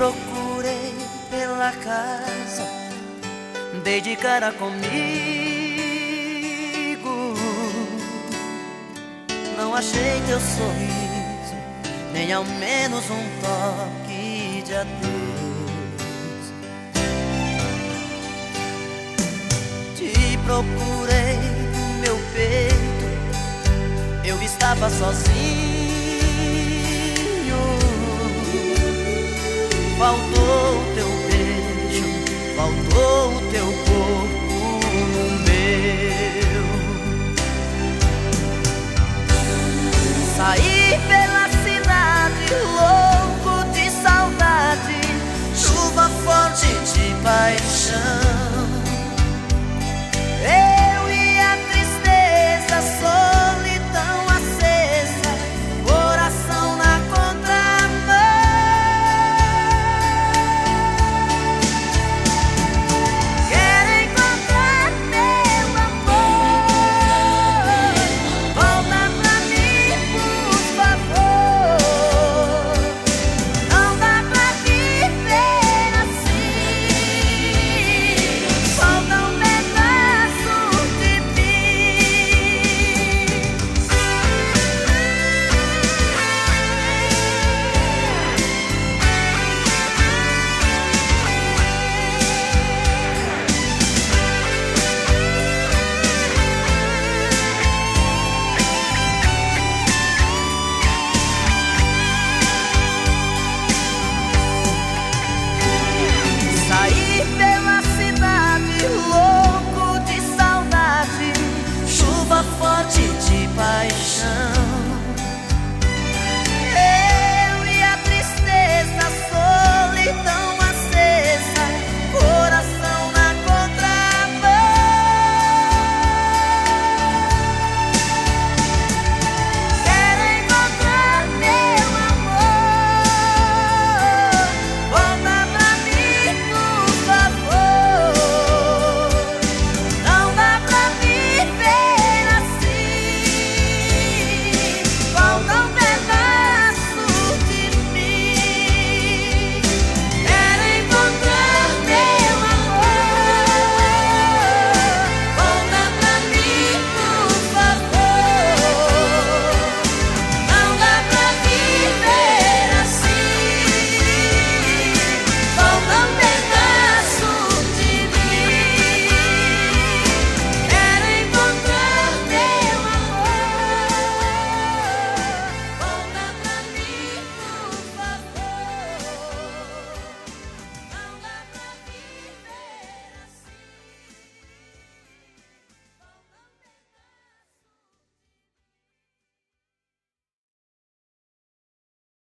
procurei pela casa Dei de cara comigo. Não achei teu sorriso, nem ao menos um toque de adeus. Te procurei no meu peito, eu estava sozinho. Faltou teu beijo, faltou